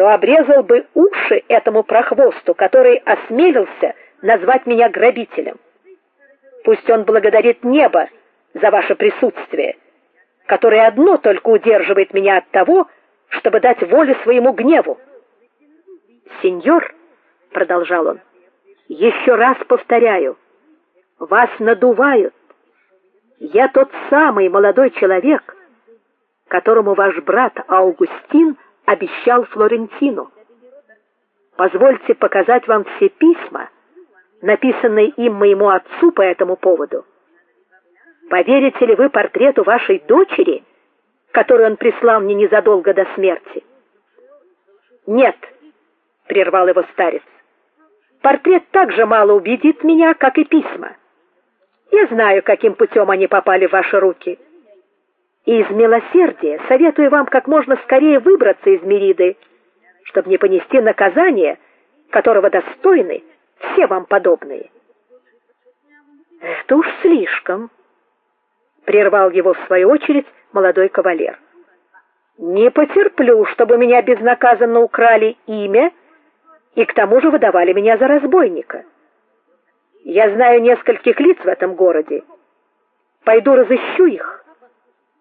то обрезал бы уши этому прохвосту, который осмелился назвать меня грабителем. Пусть он благодарит небо за ваше присутствие, которое одно только удерживает меня от того, чтобы дать волю своему гневу. Сеньор, продолжал он, еще раз повторяю, вас надувают. Я тот самый молодой человек, которому ваш брат Аугустин обещал Флорентину. Позвольте показать вам все письма, написанные им моему отцу по этому поводу. Поверите ли вы портрету вашей дочери, который он прислал мне незадолго до смерти? Нет, прервал его старец. Портрет так же мало убедит меня, как и письма. Я знаю, каким путем они попали в ваши руки. И из милосердия советую вам как можно скорее выбраться из Мериды, чтобы не понести наказание, которого достойны все вам подобные. Это уж слишком, прервал его в свою очередь молодой кавалер. Не потерплю, чтобы меня безнаказанно украли имя и к тому же выдавали меня за разбойника. Я знаю нескольких лиц в этом городе. Пойду разыщу их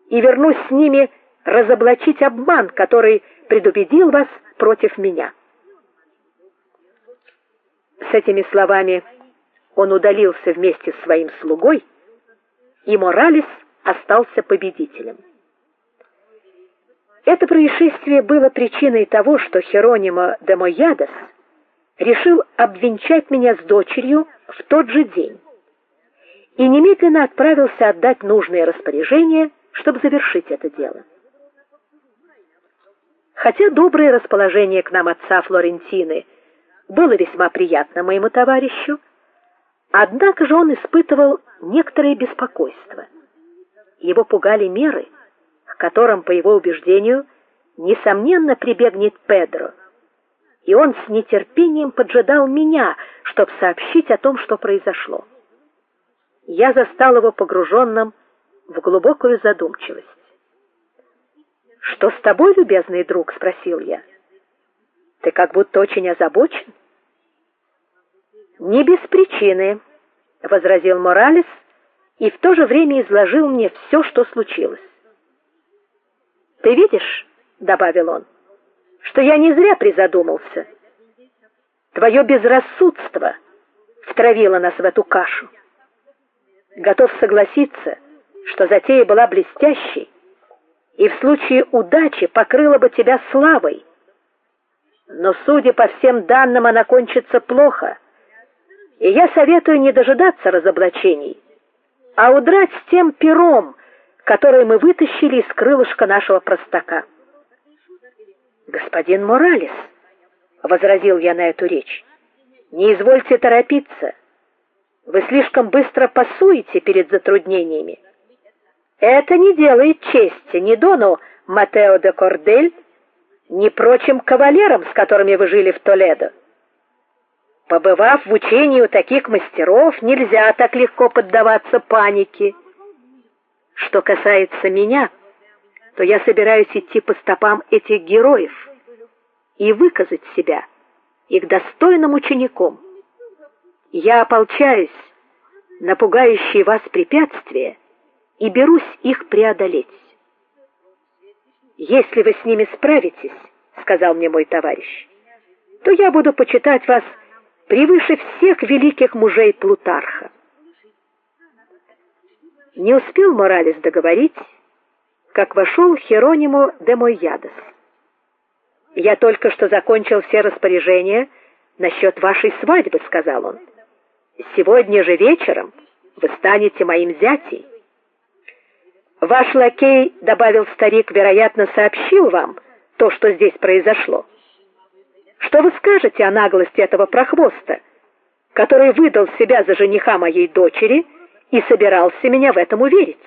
и вернусь с ними разоблачить обман, который предубедил вас против меня. С этими словами он удалился вместе с своим слугой, и Моралес остался победителем. Это происшествие было причиной того, что Херонимо де Моядес решил обвенчать меня с дочерью в тот же день и немедленно отправился отдать нужные распоряжения, чтобы завершить это дело. Хотя доброе расположение к нам отца Флорентины было весьма приятно моему товарищу, однако же он испытывал некоторое беспокойство. Его пугали меры, к которым, по его убеждению, несомненно прибегнет Педро и он с нетерпением поджидал меня, чтобы сообщить о том, что произошло. Я застал его погруженным в глубокую задумчивость. Что с тобой, любезный друг, спросил я. Ты как будто очень озабочен. Не без причины, возразил Моралес и в то же время изложил мне все, что случилось. Ты видишь, добавил он что я не зря призадумался. Твое безрассудство втравило нас в эту кашу. Готов согласиться, что затея была блестящей и в случае удачи покрыла бы тебя славой. Но, судя по всем данным, она кончится плохо. И я советую не дожидаться разоблачений, а удрать с тем пером, который мы вытащили из крылышка нашего простака. Господин Моралес, возразил я на эту речь. Не извольте торопиться. Вы слишком быстро пасуете перед затруднениями. Это не делает чести ни дону Матео де Кордель, ни прочим кавалерам, с которыми вы жили в Толедо. Побывав в учении у таких мастеров, нельзя так легко поддаваться панике. Что касается меня, то я собираюсь идти по стопам этих героев и выказать себя их достойным учеником. Я ополчаюсь на пугающие вас препятствия и берусь их преодолеть. Если вы с ними справитесь, сказал мне мой товарищ, то я буду почитать вас превыше всех великих мужей Плутарха. Не успел Моралес договорить, как вошел Херонимо де Мойядес. Я только что закончил все распоряжения насчет вашей свадьбы, сказал он. Сегодня же вечером вы станете моим зятем. Ваш лакей, добавил старик, вероятно, сообщил вам то, что здесь произошло. Что вы скажете о наглости этого прохвоста, который выдал себя за жениха моей дочери и собирался меня в этом уверить?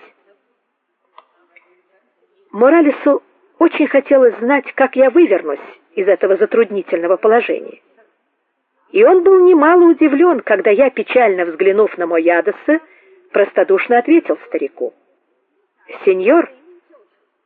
Моралесу очень хотелось знать, как я вывернусь из этого затруднительного положения. И он был немало удивлен, когда я, печально взглянув на мой Моядоса, простодушно ответил старику: "Сеньор,